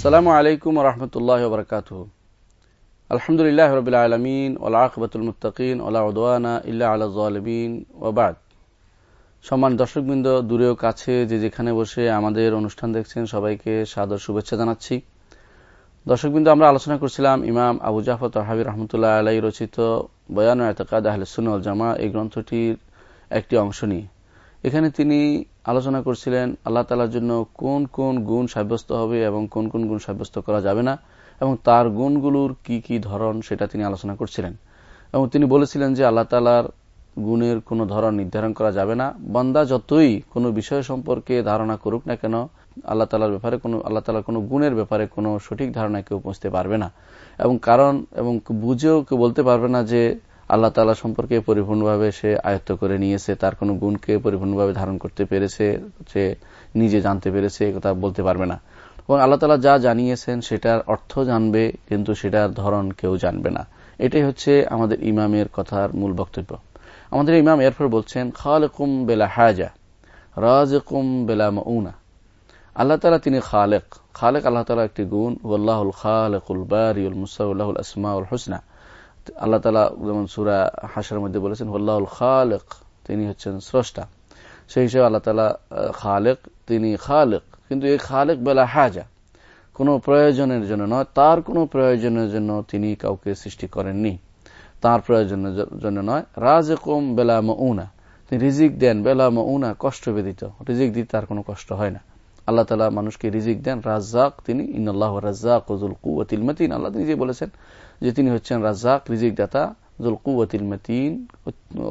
আসসালামু আলাইকুম রহমতুল্লাহ বরকাত আলহামদুলিল্লাহ রবিল আলমিন ওলাকবতুল মুতাকিন ওলা উদওয়ানা ইল্লা আলমিন ওবাদ সম্মান দর্শকবৃন্দ দূরেও কাছে যে যেখানে বসে আমাদের অনুষ্ঠান দেখছেন, সবাইকে সাদর শুভেচ্ছা জানাচ্ছি। দর্শকবৃন্দ, আমরা আলোচনা করছিলাম ইমাম আবু জাফর তহাবি রহমতুল্লাহ আলাই রচিত বয়ান এতকাদ আহলসুল জামা এই গ্রন্থটির একটি অংশ নিয়ে। এখানে তিনি আলোচনা করছিলেন আল্লাহ তালার জন্য কোন কোন গুণ সাব্যস্ত হবে এবং কোন কোন গুণ সাব্যস্ত করা যাবে না এবং তার গুণগুলোর কি কি ধরন সেটা তিনি আলোচনা করছিলেন। এবং তিনি বলেছিলেন যে আল্লাহ তালার গুণের কোনো ধরন নির্ধারণ করা যাবে না। বন্দা যতই কোনো বিষয় সম্পর্কে ধারণা করুক না কেন, আল্লাহ তালার ব্যাপারে কোনো, আল্লাহ তালার কোনো গুণের ব্যাপারে কোনো সঠিক ধারণা কেউ পৌঁছতে পারবে না। এবং কারণ, এবং বুঝেও কেউ বলতে পারবে না যে আল্লাহ তালা সম্পর্কে পরিপূর্ণভাবে সে আয়ত্ত করে নিয়েছে, তার কোনো গুণকে পরিপূর্ণভাবে ধারণ করতে পেরেছে, সে নিজে জানতে পেরেছে কথা বলতে পারবে না। এবং আল্লাহ তালা যা জানিয়েছেন সেটার অর্থ জানবে, কিন্তু সেটার ধরন কেউ জানবে না। এটাই হচ্ছে আমাদের ইমামের কথার মূল বক্তব্য। আমাদের ইমাম এরপর বলছেন, খালেকুম বেলা হাজা, রাজকুম বেলা মৌনা আল্লাহ তালা তিনি খালেক। খালেক আল্লাহ তালা একটি গুণ উল্লাহুল খালেকুল বারিউল মুসাউল্লাহুল আসমাউল হোসনা। আল্লাহ তালা যেমন সুরা হাসার মধ্যে বলেছেন হল্লাহুল খালেক তিনি হচ্ছেন স্রষ্টা। সেই হিসেবে আল্লাহ তালা খালেক, তিনি খালেক। কিন্তু এই খালেক বেলা হাজা, কোনো প্রয়োজনের জন্য নয়, তার কোনো প্রয়োজনের জন্য তিনি কাউকে সৃষ্টি করেননি। তার প্রয়োজনের জন্য নয় রাজকম বেলা মৌনা তিনি রিজিক দেন, বেলা মৌনা কষ্ট বেদিত রিজিক দিতে তার কোনো কষ্ট হয় না। আল্লাহ তালা মানুষকে রিজিক দেন, রাজ্জাক তিনি ইন্নআল্লাহ রাজ্জাক ওজুল কুয়াতিল মতিন আল্লাহ নিজে বলেছেন যে তিনি হচ্ছেন রাজ্জাক রিজিক দাতা জুল কুয়াতিল মতিন,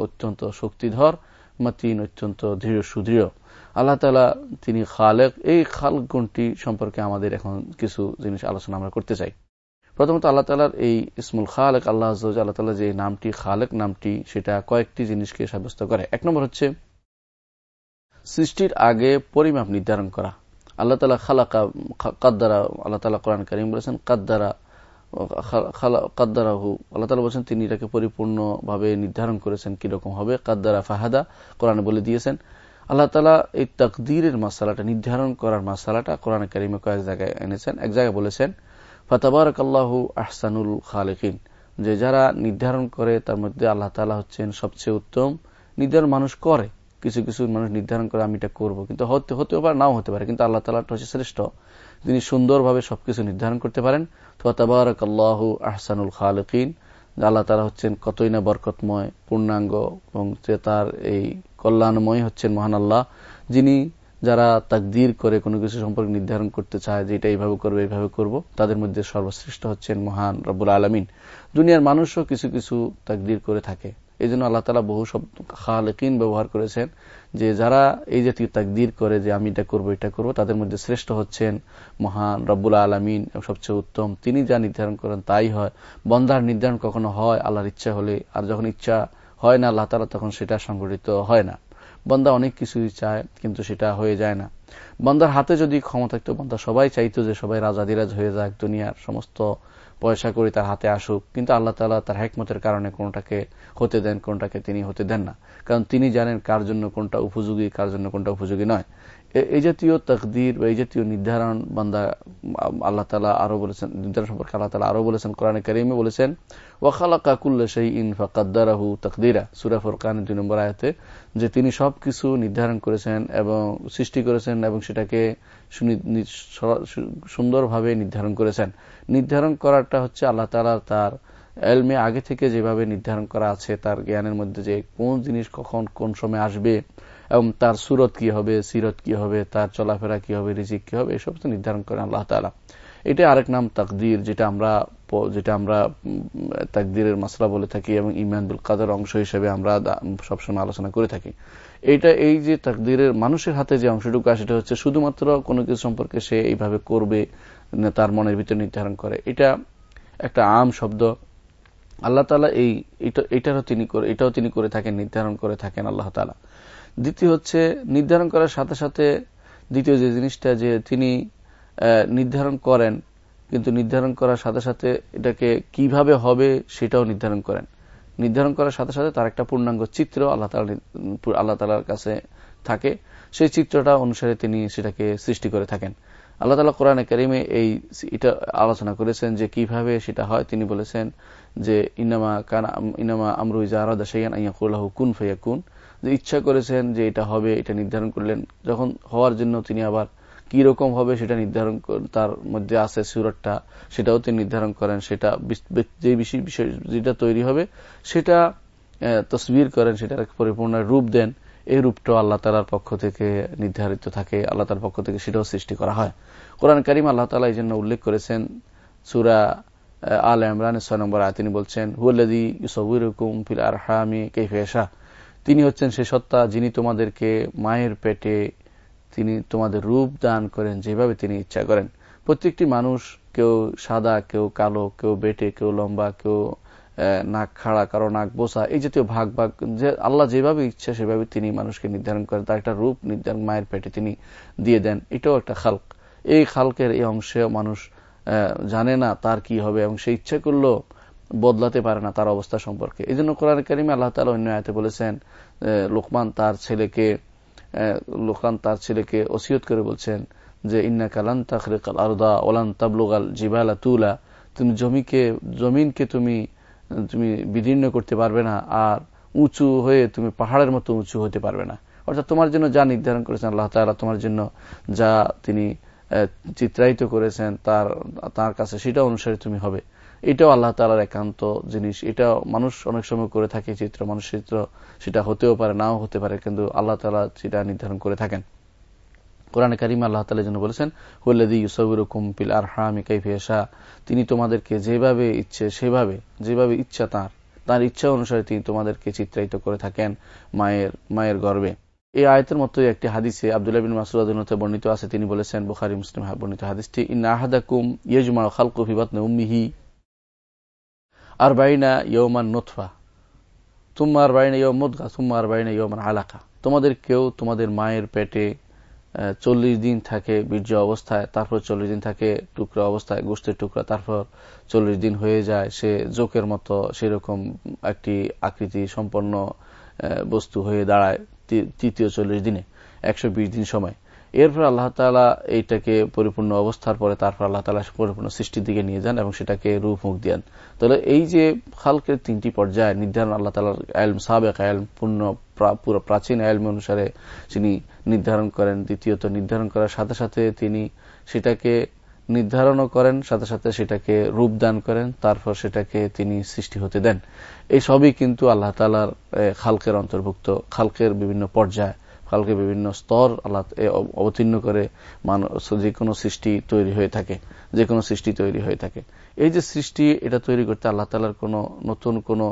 অত্যন্ত শক্তিধর, মতিন অত্যন্ত দৃঢ় সুদৃঢ়। আল্লাহ তালা তিনি খালেক, এই খাল গুণটি সম্পর্কে আমাদের এখন কিছু জিনিস আলোচনা আমরা করতে চাই। প্রথমত আল্লাহ তালার এই ইসমুল খালেক, আল্লাহ আল্লাহ তালা যে নামটি খালেক নামটি, সেটা কয়েকটি জিনিসকে সাব্যস্ত করে। এক নম্বর হচ্ছে, সৃষ্টির আগে পরিমাপ নির্ধারণ করা। আল্লাহ তালা খালাকা কাদ্দারা, আল্লাহ তালা কোরআন করিম বলেছেন, কাদ্দারা কাদ্দারাহু। আল্লাহ তালা বলছেন, তিনি এটাকে পরিপূর্ণভাবে নির্ধারণ করেছেন কীরকম হবে। কাদ্দারা ফাহাদা, কোরআনে বলে দিয়েছেন, আল্লাহ তালা এই তকদিরের মাসালাটা, নির্ধারণ করার মাসালাটা কোরআন করিমে কয়েক জায়গায় এনেছেন। এক জায়গায় বলেছেন ফাতাবারক আল্লাহু আহসানুল খালেকিন। যে যারা নির্ধারণ করে, তার মধ্যে আল্লাহ তালা হচ্ছেন সবচেয়ে উত্তম। নির্ধারণ মানুষ করে। কিছু কিছু মানুষ নির্ধারণ করে আমি এটা করব। কিন্তু হতে, হতেও পারে, নাও হতে পারে, কিন্তু আল্লাহ তালাটা হচ্ছে শ্রেষ্ঠ। তিনি সুন্দরভাবে সবকিছু নির্ধারণ করতে পারেন। তাবারক আল্লাহ আহসানুল খালকিন। আল্লাহ তালা হচ্ছেন কতই না বরকতময়, পূর্ণাঙ্গ এবং তার এই কল্যাণময় হচ্ছেন মহান আল্লাহ। যিনি যারা তাকদির করে কোনো কিছু সম্পর্কে নির্ধারণ করতে চায় যে এটা এইভাবে করব, এইভাবে করব, তাদের মধ্যে সর্বশ্রেষ্ঠ হচ্ছেন মহান রব্বুল আলমিন। দুনিয়ার মানুষও কিছু কিছু তাকদির করে থাকে। এই জন্য আল্লাহ তালা বহু সব খালেকিন ব্যবহার করেছেন যে যারা এই জাতীয় তাকদির করে যে আমি এটা করব এটা করব, তাদের মধ্যে শ্রেষ্ঠ হচ্ছেন মহান রব্বুল আলমিন সবচেয়ে উত্তম। তিনি যা নির্ধারণ করেন তাই হয়। বন্দার নির্ধারণ কখনো হয়, আল্লাহর ইচ্ছা হলে, আর যখন ইচ্ছা হয় না আল্লাহ তালা তখন সেটা সংগঠিত হয় না। বন্দা অনেক কিছুই চায়, কিন্তু সেটা হয়ে যায় না। বন্দার হাতে যদি ক্ষমতা থাকতো, বন্দা সবাই চাইতো যে সবাই রাজাদিরাজ হয়ে যাক, দুনিয়ার সমস্ত পয়সা করি, তার হাতে আসুক। কিন্তু আল্লাহ তালা তার হেকমতের কারণে কোনটাকে হতে দেন, কোনটাকে তিনি হতে দেন না। কারণ তিনি জানেন কার জন্য কোনটা উপযোগী, কার জন্য কোনটা উপযোগী নয়। এই জাতীয় তকদির বা এই জাতীয় নির্ধারণ বান্দা, আল্লাহ তালা আরও বলেছেন, নির্ধারণ সম্পর্কে আল্লাহ তালা আরও বলেছেন, কোরআনে করিমে বলেছেন ওয়াখালা কাকুল্লা সেই ইন ফাকাদ্দারাহু তকদিরা। সুরা ফোরকান দুই নম্বর আয়াতে, যে তিনি সবকিছু নির্ধারণ করেছেন এবং সৃষ্টি করেছেন এবং সেটাকে সুন্দরভাবে নির্ধারণ করেছেন। নির্ধারণ করাটা হচ্ছে আল্লাহ তালা তার এলমে আগে থেকে যেভাবে নির্ধারণ করা আছে, তার জ্ঞানের মধ্যে যে কোন জিনিস কখন কোন সময় আসবে এবং তার সুরত কি হবে, সিরত কি হবে, তার চলাফেরা কি হবে, রিজিক কি হবে, এসব তো নির্ধারণ করেন আল্লাহ তালা এটা আরেক নাম তাকদির, যেটা আমরা যেটা আমরা তাকদিরের মশলা বলে থাকি এবং ইমানদুল কাদের অংশ হিসেবে আমরা সবসময় আলোচনা করে থাকি। এটা এই যে তাকদিরের মানুষের হাতে যে অংশটুকু আসে, সেটা হচ্ছে শুধুমাত্র কোনো কিছু সম্পর্কে সে এইভাবে করবে তার মনের ভিতরে নির্ধারণ করে। এটা একটা আম শব্দ। আল্লাহ তালা এই এটারও তিনি এটাও তিনি করে থাকেন, নির্ধারণ করে থাকেন আল্লাহ তালা দ্বিতীয় হচ্ছে নির্ধারণ করার সাথে সাথে দ্বিতীয় যে জিনিসটা যে তিনি নির্ধারণ করেন, কিন্তু নির্ধারণ করার সাথে সাথে এটাকে কীভাবে হবে সেটাও নির্ধারণ করেন। নির্ধারণ করার সাথে সাথে তার একটা পূর্ণাঙ্গ চিত্র আল্লাহ তালা আল্লাহ তালার কাছে থাকে। সেই চিত্রটা অনুসারে তিনি সেটাকে সৃষ্টি করে থাকেন। আল্লাহ তালা কোরআনে কারিমে এই এটা আলোচনা করেছেন যে কীভাবে সেটা হয়। তিনি বলেছেন যে ইনামা কানা ইনামা আমরু ইজারাদা সাইয়ান আইয়াকুল্লাহ কুন কুন যে ইচ্ছা করেছেন যে এটা হবে, এটা নির্ধারণ করলেন। যখন হওয়ার জন্য তিনি আবার কি রকম হবে সেটা নির্ধারণ তার মধ্যে আছে সুরতটা, সেটাও তিনি নির্ধারণ করেন। সেটা যে বিষয় যেটা তৈরি হবে, সেটা তসবির করেন, সেটার পরিপূর্ণ রূপ দেন। এই রূপটাও আল্লাহ তালার পক্ষ থেকে নির্ধারিত থাকে, আল্লাহ তালার পক্ষ থেকে সেটাও সৃষ্টি করা হয়। কোরআন করিম আল্লাহ তালা এই জন্য উল্লেখ করেছেন, সুরা আল ইমরানের ছয় নম্বর আয় তিনি বলছেন হুয়াল্লাদি ইউসবিরকুম ফিল আরহামি কেফেশা তিনি হচ্ছেন সে সত্তা যিনি তোমাদেরকে মায়ের পেটে তিনি তোমাদের রূপ দান করেন, যেভাবে তিনি ইচ্ছা করেন। প্রত্যেকটি মানুষ কেউ সাদা, কেউ কালো, কেউ বেটে, কেউ লম্বা, কেউ নাক খাড়া, কারও নাক বোসা, এই জাতীয় ভাগ ভাগ, যে আল্লাহ যেভাবে ইচ্ছা সেভাবে তিনি মানুষকে নির্ধারণ করেন, তার একটা রূপ নির্ধারণ মায়ের পেটে তিনি দিয়ে দেন। এটাও একটা খালক। এই খালকের এই অংশে মানুষ জানে না তার কি হবে এবং সে ইচ্ছা করলেও বদলাতে পারে না তার অবস্থা সম্পর্কে। এই জন্য কোরআন করিমে আল্লাহ তালা অন্য আয়তে বলেছেন লোকমান তার ছেলেকে লোকমান তার ছেলেকে ওসিয়ত করে বলছেন যে ইন্না কালান তাকরিকাল আরদা ওলান তাবলুগাল জিবালা তুলা। তুমি জমিকে, জমিনকে তুমি তুমি বিদীর্ণ করতে পারবে না আর উঁচু হয়ে তুমি পাহাড়ের মতো উঁচু হতে পারবে না। অর্থাৎ তোমার জন্য যা নির্ধারণ করেছেন আল্লাহ তালা তোমার জন্য যা তিনি চিত্রায়িত করেছেন তার তার কাছে সেটা অনুসারে তুমি হবে। এটাও আল্লাহ তালার একান্ত জিনিস। এটা মানুষ অনেক সময় করে থাকে, চিত্র মানুষ চিত্র, সেটা হতেও পারে, নাও হতে পারে, কিন্তু আল্লাহ তালা সেটা নির্ধারণ করে থাকেন। কোরআন করিম আল্লাহ তালা যেন বলেছেন হুল্লাদি ইউসবির কুম্পিল আর হামি কাইফিয়াশা তিনি তোমাদেরকে যেভাবে ইচ্ছে, সেভাবে, যেভাবে ইচ্ছা তার তার ইচ্ছা অনুসারে তিনি তোমাদেরকে চিত্রায়িত করে থাকেন মায়ের মায়ের গর্বে। এই আয়তের মতো একটি হাদিসে আবদুল্লাহ বিন বর্ণিত আছে, তিনি বলেছেন, বুখারি, মুসলিম বর্ণিত হাদিসটি ইন আহাদাকুম ইয়জমা খালকু ফিবাতনে উম্মিহি আর বাইনা ইয়মান নোথফা আর বাইনা ইয়ম মুদগা আর বাইনা ইয়মান আলাকা। তোমাদের কেউ তোমাদের মায়ের পেটে চল্লিশ দিন থাকে বীর্য অবস্থায়, তারপর চল্লিশ দিন থাকে টুকরা অবস্থায়, গোষ্ঠের টুকরা, তারপর চল্লিশ দিন হয়ে যায়, সে জোকের মতো সেরকম একটি আকৃতি সম্পন্ন বস্তু হয়ে দাঁড়ায় তৃতীয় চল্লিশ দিনে, একশো বিশ দিন সময়। এরপর আল্লাহ তালা এইটাকে পরিপূর্ণ অবস্থার পরে তারপর আল্লাহ তালা পরিপূর্ণ সৃষ্টির দিকে নিয়ে যান এবং সেটাকে রূপ মুখ দেন। তাহলে এই যে খালকের তিনটি পর্যায়ে, নির্ধারণ আল্লাহ তালার আলম সাবেক আলম পূর্ণ পুরো প্রাচীন আলম অনুসারে তিনি নির্ধারণ করেন, দ্বিতীয়ত নির্ধারণ করার সাথে সাথে তিনি সেটাকে নির্ধারণও করেন, সাথে সাথে সেটাকে রূপ দান করেন, তারপর সেটাকে তিনি সৃষ্টি হতে দেন। এই সবই কিন্তু আল্লাহ তালার খালকের অন্তর্ভুক্ত, খালকের বিভিন্ন পর্যায়। কালকে বিভিন্ন স্তর আল্লাহ অবতীর্ণ করে মানুষ যে কোনো সৃষ্টি তৈরি হয়ে থাকে, যে কোনো সৃষ্টি তৈরি হয়ে থাকে। এই যে সৃষ্টি, এটা তৈরি করতে আল্লাহ তালার কোনো নতুন কোনো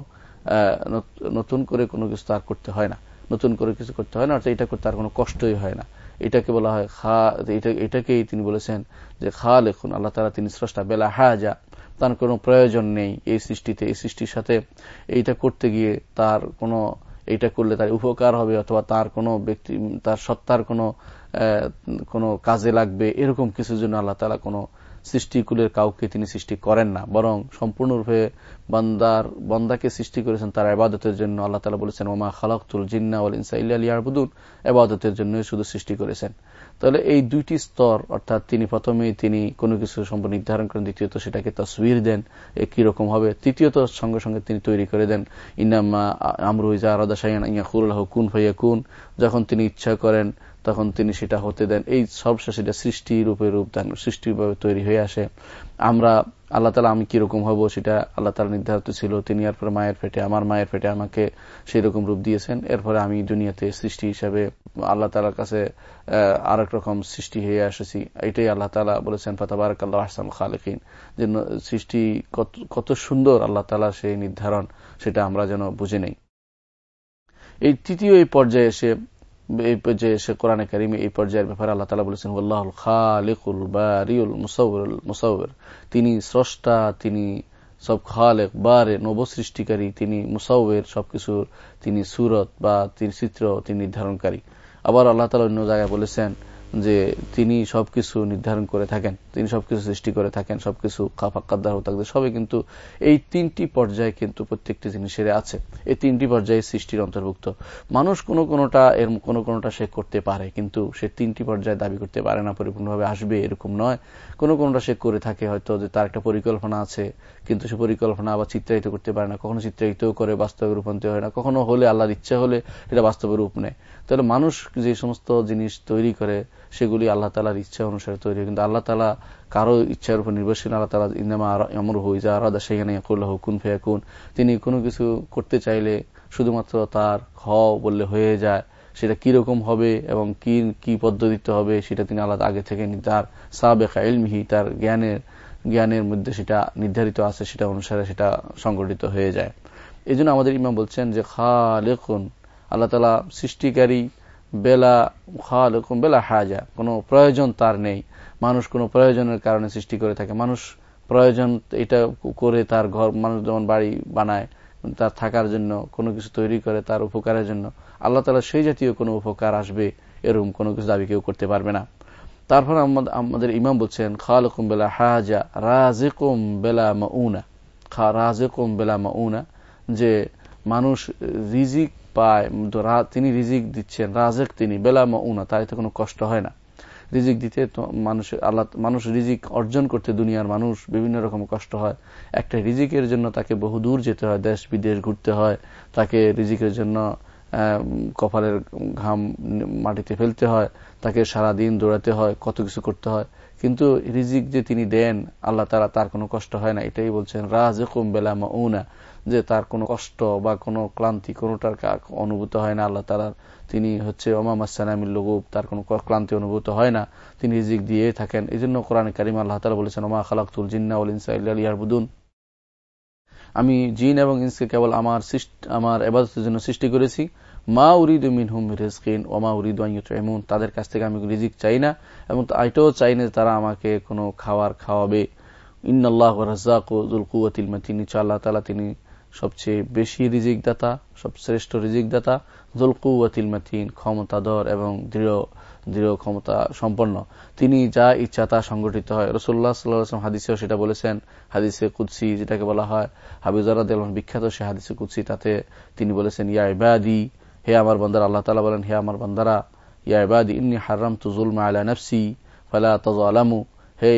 নতুন করে কোনো কিছু তার করতে হয় না। নতুন করে কিছু করতে হয় না, অর্থাৎ এটা করতে আর কোনো কষ্টই হয় না। এটাকে বলা হয় খা এটা, এটাকেই তিনি বলেছেন যে খা লেখুন আল্লাহ তালা তিনি স্রষ্টা, বেলা হাজা, তার কোনো প্রয়োজন নেই এই সৃষ্টিতে। এই সৃষ্টির সাথে এইটা করতে গিয়ে তার কোনো এইটা করলে তার উপকার হবে অথবা তার কোনো ব্যক্তি, তার সত্তার কোনো কোনো কাজে লাগবে, এরকম কিছু জন্য আল্লাহ তালা কোনো সৃষ্টিকুলের কাউকে তিনি সৃষ্টি করেন না। বরং সম্পূর্ণরূপে বন্দার, বন্দাকে সৃষ্টি করেছেন তার আবাদতের জন্য। আল্লাহ তালা বলেছেন, ওমা খালাকুল জিন্না ওল ইনসা ইয়ারবুদুন আবাদতের জন্যই শুধু সৃষ্টি করেছেন। তাহলে এই দুইটি স্তর, অর্থাৎ তিনি প্রথমেই তিনি কোনো কিছু সম্পর্ক নির্ধারণ করেন, দ্বিতীয়ত সেটাকে তসবির দেন, এ কীরকম হবে? তৃতীয়ত সঙ্গে সঙ্গে তিনি তৈরি করে দেন ইনাম্মা আমরু ইজা আলাদা সাইয়ান ইয়াকুল্লাহ কুন ফাইয়া কুন যখন তিনি ইচ্ছা করেন তখন তিনি সেটা হতে দেন। এই সবশেষে এটা সৃষ্টি রূপে রূপ দেন সৃষ্টিভাবে তৈরি হয়ে আসে। আমরা আল্লাহ তালা আমি কীরকম হব সেটা আল্লাহ তালা নির্ধারিত ছিল। তিনি এরপরে মায়ের পেটে, আমার মায়ের পেটে আমাকে সেই রকম রূপ দিয়েছেন। এরপরে আমি দুনিয়াতে সৃষ্টি হিসাবে আল্লাহ তালার কাছে আরেক রকম সৃষ্টি হয়ে এসেছি। এটাই আল্লাহ তালা বলেছেন ফাতাবারক আল্লাহ আহসান খালেকিন যে সৃষ্টি কত সুন্দর আল্লাহ তালা সেই নির্ধারণ, সেটা আমরা যেন বুঝে নেই। এই তৃতীয় এই পর্যায়ে এসে এই পর্যায়ে সে কোরআনে কারিমে এই পর্যায়ের ব্যাপারে আল্লাহ তালা বলেছেন, আল্লাহুল খালিকুল বারিউল মুসাউরুল মুসাউর তিনি স্রষ্টা, তিনি সব খালেক, বারে নব সৃষ্টিকারী তিনি মুসাউয়ের সবকিছুর, তিনি সুরত বা তিনি চিত্র, তিনি নির্ধারণকারী। আবার আল্লাহ তালা অন্য জায়গায় বলেছেন যে তিনি সবকিছু নির্ধারণ করে থাকেন। তিনি সবকিছু সৃষ্টি করে থাকেন, সবকিছু খাফাক্কাদ্দার থাকবে সবে কিন্তু এই তিনটি পর্যায়ে কিন্তু প্রত্যেকটি জিনিসের আছে। এই তিনটি পর্যায়ে সৃষ্টির অন্তর্ভুক্ত। মানুষ কোনো কোনোটা এর কোনো কোনোটা সে করতে পারে, কিন্তু সে তিনটি পর্যায়ে দাবি করতে পারে না, পরিপূর্ণভাবে আসবে এরকম নয়। কোনো কোনোটা সে করে থাকে হয়তো যে তার একটা পরিকল্পনা আছে, কিন্তু সে পরিকল্পনা আবার চিত্রায়িত করতে পারে না, কখনো চিত্রায়িত করে, বাস্তবে রূপান্তর হয় না, কখনো হলে আল্লাহর ইচ্ছা হলে এটা বাস্তবে রূপ নেয়। তাহলে মানুষ যে সমস্ত জিনিস তৈরি করে সেগুলি আল্লাহ তালার ইচ্ছা অনুসারে তৈরি কিন্তু আল্লাহ তালা কারও ইচ্ছার উপর নির্ভরশীল আল্লাহ তালা ইন্দামা আমর হই যা আলাদা সেখানে কুন ফেয়াকুন। তিনি কোনো কিছু করতে চাইলে শুধুমাত্র তার খ বললে হয়ে যায়। সেটা কীরকম হবে এবং কি কি পদ্ধতিতে হবে সেটা তিনি আলাদা আগে থেকে তার সাবেকা এলমিহি তার জ্ঞানের জ্ঞানের মধ্যে সেটা নির্ধারিত আছে, সেটা অনুসারে সেটা সংগঠিত হয়ে যায়। এই আমাদের ইমাম বলছেন যে খা লেখুন আল্লাহ তালা সৃষ্টিকারী বেলা খালেকুন বেলা হাজা, কোনো প্রয়োজন তার নেই। মানুষ কোনো প্রয়োজনের কারণে সৃষ্টি করে থাকে। মানুষ প্রয়োজন এটা করে তার ঘর, মানুষ যেমন বাড়ি বানায়, তার থাকার জন্য, কোনো কিছু তৈরি করে তার উপকারের জন্য, আল্লাহ তালা সেই জাতীয় কোনো উপকার আসবে এরকম কোনো কিছু দাবি কেউ করতে পারবে না। তারপর আমাদের ইমাম বলছেন, খালকুম বেলা হাজা রাজেকুম বেলা মাউনা। খা রাজেকুম বেলা মা মাউনা, যে মানুষ রিজিক পায় তিনি রিজিক দিচ্ছেন, রাজেক তিনি, বেলা মাউনা তার এতে কোনো কষ্ট হয় না। রিজিক দিতে তো মানুষের আল্লাহ, মানুষ রিজিক অর্জন করতে দুনিয়ার মানুষ বিভিন্ন রকম কষ্ট হয়। একটা রিজিকের জন্য তাকে বহু দূর যেতে হয়, দেশ বিদেশ ঘুরতে হয়, তাকে রিজিকের জন্য কপালের ঘাম মাটিতে ফেলতে হয়, তাকে সারা দিন দৌড়াতে হয়, কত কিছু করতে হয়। কিন্তু রিজিক যে তিনি দেন, আল্লাহ তারা তার কোনো কষ্ট হয় না। এটাই বলছেন রাজ বেলা উনা যে তার কোনো কষ্ট বা কোনো ক্লান্তি কোনোটার অনুভূত হয় না। আল্লাহ তালার তিনি হচ্ছে ওমামাসানামিল লগুব তার কোনো ক্লান্তি অনুভূত হয় না। তিনি রিজিক দিয়ে থাকেন। এই জন্য কোরআন কারিম আল্লাহ তালা বলেছেন, ওমা খালাকুল জিন্না উল ইনসা ইয়ারবুদুন আমি জিন এবং ইনসকে কেবল আমার আমার এবাদতের জন্য সৃষ্টি করেছি। মা উরিদ মিন হুম রেজকিন ওমা উরিদ এমন তাদের কাছ থেকে আমি রিজিক চাই না এবং এটাও চাই না তারা আমাকে কোনো খাওয়ার খাওয়াবে। ইন্নআল্লাহ রাজাকুল কুয়াতিল মাতিন আল্লাহ তালা তিনি সবচেয়ে বেশি রিজিক দাতা সব শ্রেষ্ঠ রিজিক দাতা জুলকুয়াতিল মাতিন, ক্ষমতাধর এবং দৃঢ় দৃঢ় ক্ষমতা সম্পন্ন। তিনি যা ইচ্ছা তা সংগঠিত হয়। রসুল্লাহ সাল্লাম হাদিসেও সেটা বলেছেন, হাদিসে কুৎসি যেটাকে বলা হয় হাবিজারাদ বিখ্যাত সে হাদিসে কুৎসি তাতে তিনি বলেছেন, ইয়া ইবাদি হে আমার বন্দারা, আল্লাহ তালা বলেন, হে আমার বন্দারা, ইয়া ইবাদি, ইন্নি হারাম তুজুল আলা নফসি, ফালা তাজ আলামু হে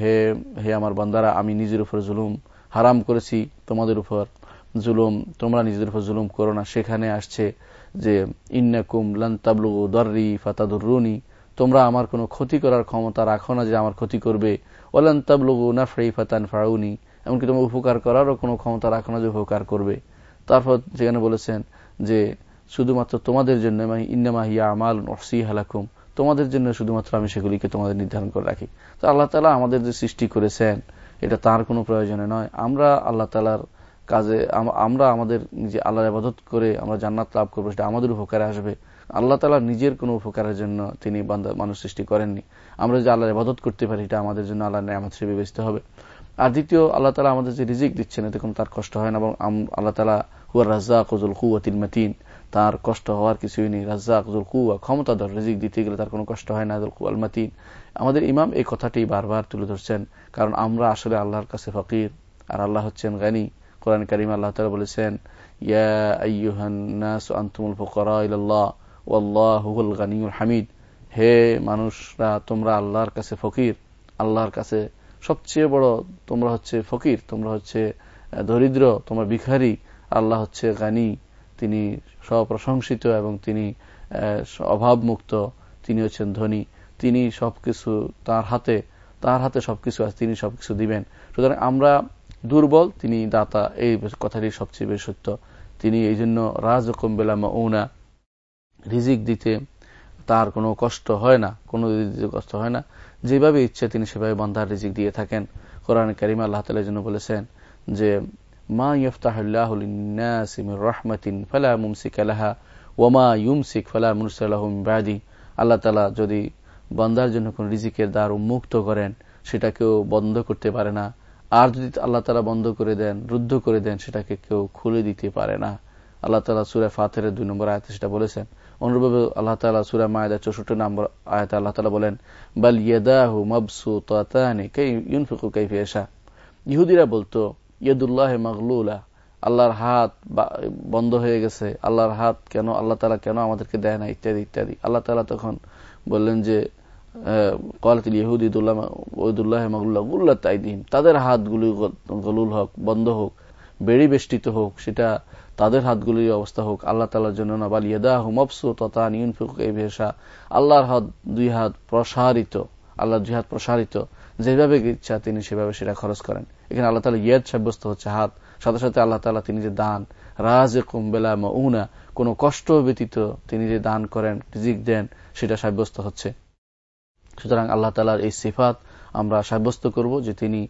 হে হে আমার বন্দারা, আমি নিজের উপর জুলুম হারাম করেছি, তোমাদের উপর জুলুম, তোমরা নিজেদের উপর জুলুম করো না। সেখানে আসছে যে, ইন্নাকুম লান তাবলু দর্রি ফাতাদুরুনি তোমরা আমার কোনো ক্ষতি করার ক্ষমতা রাখো না যে আমার ক্ষতি করবে। ওলান তাবলুগু নাফরি ফাতান ফাউনি এমনকি তোমরা উপকার করারও কোনো ক্ষমতা রাখো না যে উপকার করবে। তারপর যেখানে বলেছেন যে শুধুমাত্র তোমাদের জন্য ইন্নামা হিয়া আমাল নসি হালাকুম তোমাদের জন্য শুধুমাত্র আমি সেগুলিকে তোমাদের নির্ধারণ করে রাখি। তো আল্লাহ তালা আমাদের যে সৃষ্টি করেছেন, এটা তার কোনো প্রয়োজনে নয়। আমরা আল্লাহ তালার কাজে আমরা আমাদের নিজে আল্লাহর আবাদত করে আমরা জান্নাত লাভ করব, সেটা আমাদের উপকারে আসবে। আল্লাহ তালা নিজের কোনো উপকারের জন্য তিনি মানুষ সৃষ্টি করেননি। আমরা যে আল্লাহর আবাদত করতে পারি, এটা আমাদের জন্য আল্লাহ নেয়ামত হিসেবে বিবেচিত হবে। আর দ্বিতীয়, আল্লাহ তালা আমাদের যে রিজিক দিচ্ছেন, এতে কোনো তার কষ্ট হয় না এবং আল্লাহ তালা হুয়ার রাজা কজল কজুল কুয়াতিল মাতিন। তার কষ্ট হওয়ার কিছুই নেই। রাজ্জাক জুল কুয়া ক্ষমতাধর রিজিক দিতে গেলে তার কোনো কষ্ট হয় না জুল কুয়াল মাতিন আমাদের ইমাম এই কথাটি বারবার তুলে ধরছেন, কারণ আমরা আসলে আল্লাহর কাছে ফকির, আর আল্লাহ হচ্ছেন গানি। কোরআন করিম আল্লাহ তালা বলেছেন হামিদ। হে মানুষরা, তোমরা আল্লাহর কাছে ফকির, আল্লাহর কাছে সবচেয়ে বড় তোমরা হচ্ছে ফকির, তোমরা হচ্ছে দরিদ্র, তোমরা ভিখারি, আল্লাহ হচ্ছে গানি। তিনি স্বপ্রশংসিত এবং তিনি অভাবমুক্ত, তিনি হচ্ছেন ধনী। তিনি সবকিছু তার হাতে তার হাতে সবকিছু আছে, তিনি সবকিছু দিবেন। সুতরাং আমরা দুর্বল, তিনি দাতা, এই কথাটি সবচেয়ে বেশি সত্য। তিনি এই জন্য রাজকম বেলামা ওনা রিজিক দিতে তার কোনো কষ্ট হয় না, কোনো কষ্ট হয় না। যেভাবে ইচ্ছে তিনি সেভাবে বন্ধার রিজিক দিয়ে থাকেন। কোরআন করিমা আল্লাহ তালের জন্য বলেছেন যে মা ইফতাহুল্লাহ রহমাতিন আল্লাহ তালা যদি বন্দার জন্য কোন রিজিকের দ্বার উন্মুক্ত করেন সেটা কেউ বন্ধ করতে পারে না। আর যদি আল্লাহ তালা বন্ধ করে দেন, রুদ্ধ করে দেন, সেটাকে কেউ খুলে দিতে পারে না। আল্লাহ তালা সুরে ফাতের দুই নম্বর আয়তে সেটা বলেছেন। অনুরূপে আল্লাহ তালা সুরা মায়দা চৌষট্টি নম্বর আয়াত আল্লাহ তালা বলেন, বাল ইয়েদাহু মবসু তাতানি ইউনফিকু কাইফিয়াশা ইহুদিরা বলতো ইয়দুল্লাহ মাগলুলা, আল্লাহর হাত বন্ধ হয়ে গেছে, আল্লাহর হাত কেন, আল্লাহ তালা কেন আমাদেরকে দেয় না ইত্যাদি ইত্যাদি। আল্লাহ তালা তখন বললেন যে কলাতিল ইহুদিদুল্লাহ মাগলুল্লাহ গুল্লা তাইদিন তাদের হাতগুলি গলুল হোক, বন্ধ হোক, বেড়ি বেষ্টিত হোক, সেটা তাদের হাতগুলির অবস্থা হোক, আল্লাহ তালার জন্য না। বাল ইয়েদা হুমফসু তথা নিউনফিক এই ভেসা আল্লাহর হাত দুই হাত প্রসারিত আল্লাহ দুই হাত প্রসারিত, যেভাবে ইচ্ছা তিনি সেভাবে সেটা খরচ করেন। এখানে আল্লাহ তালা ইয়াদ সাব্যস্ত হচ্ছে, হাত। সাথে সাথে আল্লাহ তালা তিনি যে দান রাজ কুম্বেলা মউনা, কোনো কষ্ট ব্যতীত তিনি যে দান করেন, রিজিক দেন, সেটা সাব্যস্ত হচ্ছে। সুতরাং আল্লাহ তালার এই সিফাত আমরা সাব্যস্ত করব যে তিনি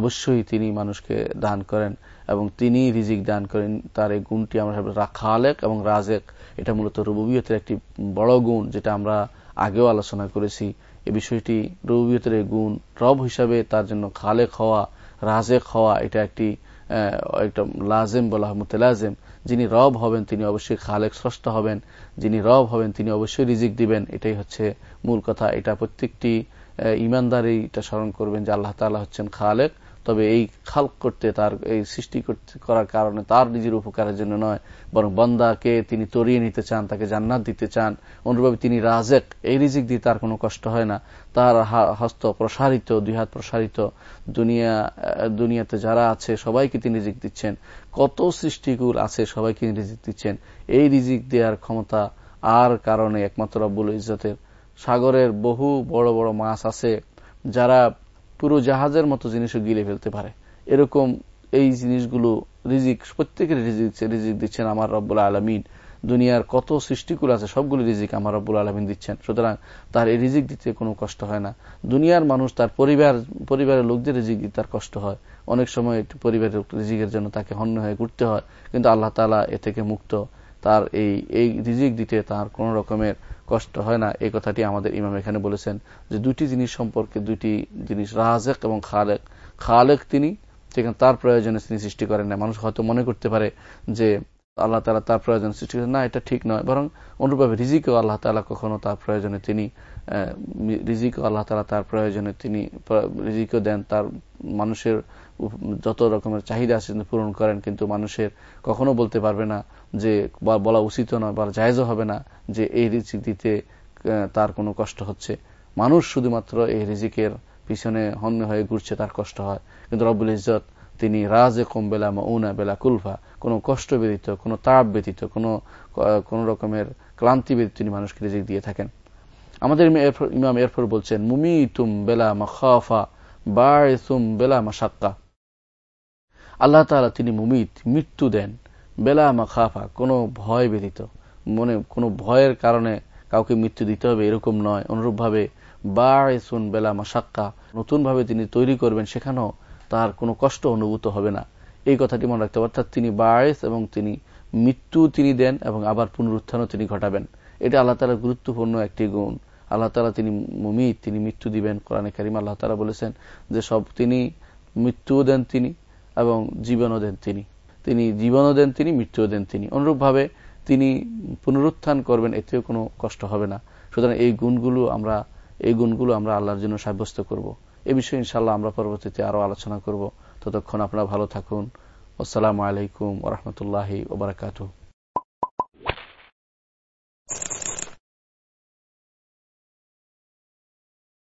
অবশ্যই তিনি মানুষকে দান করেন এবং তিনি রিজিক দান করেন। তার এই গুণটি আমরা খালেক এবং রাজেক। এটা মূলত রুবিয়তের একটি বড় গুণ যেটা আমরা আগেও আলোচনা করেছি। এ বিষয়টি রুবিয়তের এই গুণ রব হিসাবে তার জন্য খালেক হওয়া রাজেক হওয়া, এটা একটি একটা লাজেম বলা হয়, মুতেলাজেম। যিনি রব হবেন, তিনি অবশ্যই খালেক স্রষ্ট হবেন। যিনি রব হবেন, তিনি অবশ্যই রিজিক দিবেন। এটাই হচ্ছে মূল কথা। এটা প্রত্যেকটি ইমানদারই এটা স্মরণ করবেন যে আল্লাহ তালা হচ্ছেন খালেক। তবে এই খাল করতে, তার এই সৃষ্টি করার কারণে তার নিজের উপকারের জন্য নয়, বরং বন্দাকে তিনি তরিয়ে নিতে চান, তাকে জান্নাত দিতে চান। অনুরূপে তিনি রাজেক। এই রিজিক দিয়ে তার কোনো কষ্ট হয় না। তার হস্ত প্রসারিত, দুই হাত প্রসারিত দুনিয়া দুনিয়াতে যারা আছে, সবাইকে তিনি রিজিক দিচ্ছেন। কত সৃষ্টিকুল আছে, সবাইকে রিজিক দিচ্ছেন। এই রিজিক দেওয়ার ক্ষমতা আর কারণে একমাত্র রব্বুল ইজতের সাগরের বহু বড় বড় মাছ আছে, যারা পুরো জাহাজের মতো জিনিসও গিলে ফেলতে পারে। এরকম এই জিনিসগুলো রিজিক প্রত্যেকের রিজিক রিজিক দিচ্ছেন আমার রব্বুল আলমিন। দুনিয়ার কত সৃষ্টিকুল আছে, সবগুলো রিজিক আমার রব্বুল আলমিন দিচ্ছেন। সুতরাং তার এই রিজিক দিতে কোনো কষ্ট হয় না। দুনিয়ার মানুষ তার পরিবার, পরিবারের লোকদের রিজিক দিতে তার কষ্ট হয়। অনেক সময় পরিবারের রিজিকের জন্য তাকে হন্য হয়ে ঘুরতে হয়। কিন্তু আল্লাহ তালা এ থেকে মুক্ত। তার এই এই রিজিক দিতে তার কোন রকমের কষ্ট হয় না, এই কথাটি আমাদের ইমাম এখানে বলেছেন যে দুটি জিনিস সম্পর্কে দুটি জিনিস রাজেক এবং খালেক। খালেক তিনি, যেখানে তার প্রয়োজনে তিনি সৃষ্টি করেন না মানুষ হয়তো মনে করতে পারে যে আল্লাহ তালা তার প্রয়োজন সৃষ্টি করেন না, এটা ঠিক নয়, বরং অনুরূপভাবে রিজিকেও আল্লাহ তালা কখনো তার প্রয়োজনে তিনি রিজিকও আল্লাহ তালা তার প্রয়োজনে তিনি রিজিকও দেন। তার মানুষের যত রকমের চাহিদা আছে পূরণ করেন, কিন্তু মানুষের কখনো বলতে পারবে না যে বলা উচিত নয় বা জায়জও হবে না। যে এই রিজিক দিতে তার কোনো কষ্ট হচ্ছে। মানুষ শুধুমাত্র এই রিজিকের পিছনে হন্য হয়ে ঘুরছে, তার কষ্ট হয়। কিন্তু রব্বুল ইজত তিনি রাজে কম বেলা উনা বেলা কুলফা, কোনো কষ্ট ব্যতীত, কোনো তাপ ব্যতীত, কোনো কোন রকমের ক্লান্তি ব্যতীত তিনি মানুষকে রিজিক দিয়ে থাকেন। আমাদের ইমাম এরফর বলছেন মুমি তুম বেলা মাফা বাড়ুম বেলা মাসাক্কা আল্লাহ তালা তিনি মুমিত, মৃত্যু দেন, বেলা মাখাফা, কোনো ভয় ব্যতীত। মনে কোনো ভয়ের কারণে কাউকে মৃত্যু দিতে হবে এরকম নয়। অনুরূপভাবে বাড়ুন বেলা মাসাক্কা নতুনভাবে তিনি তৈরি করবেন, সেখানেও তার কোনো কষ্ট অনুভূত হবে না। এই কথাটি মনে রাখতে অর্থাৎ তিনি বায়েস এবং তিনি মৃত্যু তিনি দেন এবং আবার পুনরুত্থানও তিনি ঘটাবেন। এটা আল্লাহ তালার গুরুত্বপূর্ণ একটি গুণ। আল্লাহ তালা তিনি মুমিত তিনি মৃত্যু দিবেন। কোরআনে কারিম আল্লাহ তালা বলেছেন যে, সব তিনি মৃত্যুও দেন তিনি এবং জীবনও দেন তিনি। তিনি জীবনও দেন তিনি, মৃত্যুও দেন তিনি। অনুরূপভাবে তিনি পুনরুত্থান করবেন, এতেও কোনো কষ্ট হবে না। সুতরাং এই গুণগুলো আমরা, এই গুণগুলো আমরা আল্লাহর জন্য সাব্যস্ত করব। এ বিষয়ে ইনশাল্লাহ আমরা পরবর্তীতে আরও আলোচনা করব। ততক্ষণ আপনারা ভালো থাকুন। আসসালামু আলাইকুম ওরহমতুল্লাহি ওবরাকাতু